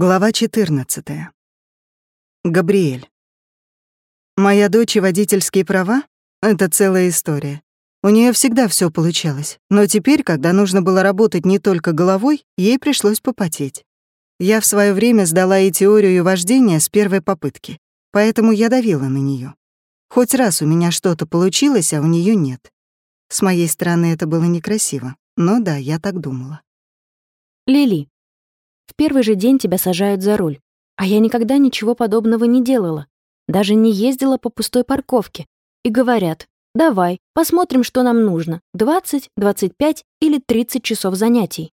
Глава 14. Габриэль. Моя дочь и водительские права — это целая история. У нее всегда все получалось, но теперь, когда нужно было работать не только головой, ей пришлось попотеть. Я в свое время сдала и теорию вождения с первой попытки, поэтому я давила на нее. Хоть раз у меня что-то получилось, а у нее нет. С моей стороны это было некрасиво, но да, я так думала. Лили, в первый же день тебя сажают за руль. А я никогда ничего подобного не делала. Даже не ездила по пустой парковке. И говорят, давай, посмотрим, что нам нужно. 20, 25 или 30 часов занятий.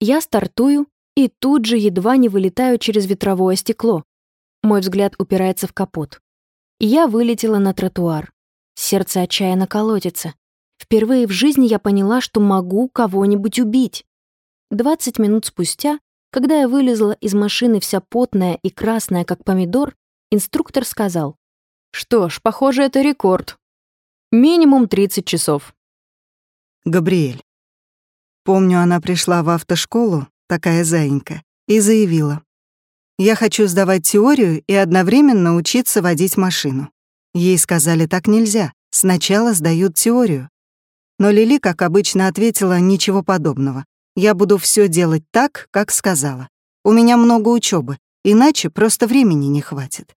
Я стартую и тут же едва не вылетаю через ветровое стекло. Мой взгляд упирается в капот. Я вылетела на тротуар. Сердце отчаянно колотится. Впервые в жизни я поняла, что могу кого-нибудь убить. 20 минут спустя когда я вылезла из машины вся потная и красная, как помидор, инструктор сказал, «Что ж, похоже, это рекорд. Минимум 30 часов». Габриэль. Помню, она пришла в автошколу, такая заинька, и заявила, «Я хочу сдавать теорию и одновременно учиться водить машину». Ей сказали, так нельзя, сначала сдают теорию. Но Лили, как обычно, ответила, ничего подобного. Я буду все делать так, как сказала. У меня много учебы, иначе просто времени не хватит.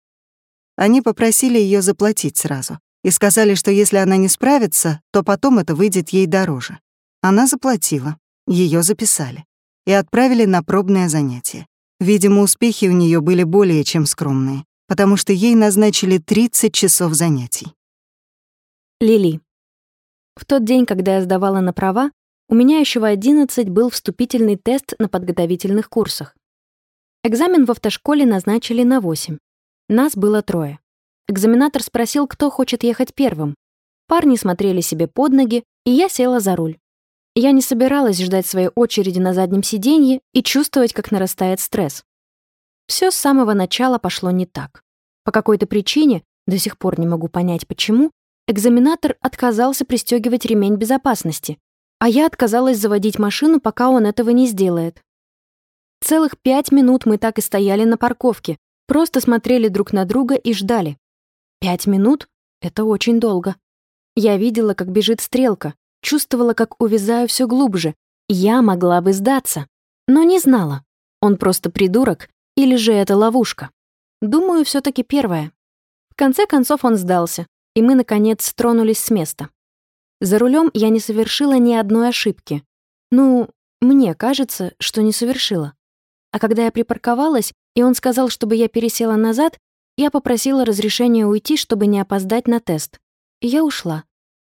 Они попросили ее заплатить сразу и сказали, что если она не справится, то потом это выйдет ей дороже. Она заплатила, ее записали и отправили на пробное занятие. Видимо, успехи у нее были более чем скромные, потому что ей назначили 30 часов занятий. Лили. В тот день, когда я сдавала на права, у меня еще в 11 был вступительный тест на подготовительных курсах. Экзамен в автошколе назначили на 8. Нас было трое. Экзаменатор спросил, кто хочет ехать первым. Парни смотрели себе под ноги, и я села за руль. Я не собиралась ждать своей очереди на заднем сиденье и чувствовать, как нарастает стресс. Все с самого начала пошло не так. По какой-то причине, до сих пор не могу понять почему, экзаменатор отказался пристегивать ремень безопасности, а я отказалась заводить машину, пока он этого не сделает. Целых пять минут мы так и стояли на парковке, просто смотрели друг на друга и ждали. Пять минут — это очень долго. Я видела, как бежит стрелка, чувствовала, как увязаю все глубже. Я могла бы сдаться, но не знала. Он просто придурок или же это ловушка. Думаю, все таки первое. В конце концов он сдался, и мы, наконец, тронулись с места. За рулем я не совершила ни одной ошибки. Ну, мне кажется, что не совершила. А когда я припарковалась, и он сказал, чтобы я пересела назад, я попросила разрешения уйти, чтобы не опоздать на тест. И я ушла,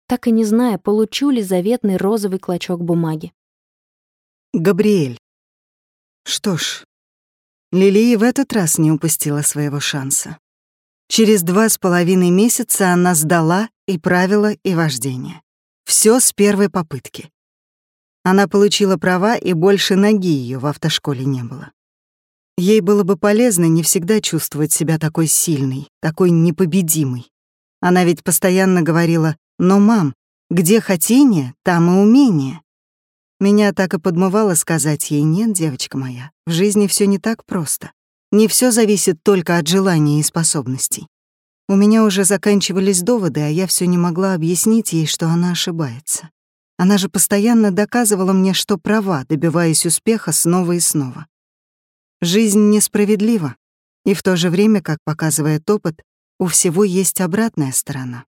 так и не зная, получу ли заветный розовый клочок бумаги. Габриэль. Что ж, Лили в этот раз не упустила своего шанса. Через два с половиной месяца она сдала и правила, и вождение. Все с первой попытки. Она получила права, и больше ноги ее в автошколе не было. Ей было бы полезно не всегда чувствовать себя такой сильной, такой непобедимой. Она ведь постоянно говорила «Но, мам, где хотение, там и умение». Меня так и подмывало сказать ей «Нет, девочка моя, в жизни все не так просто. Не все зависит только от желания и способностей. У меня уже заканчивались доводы, а я все не могла объяснить ей, что она ошибается. Она же постоянно доказывала мне, что права, добиваясь успеха снова и снова. Жизнь несправедлива, и в то же время, как показывает опыт, у всего есть обратная сторона.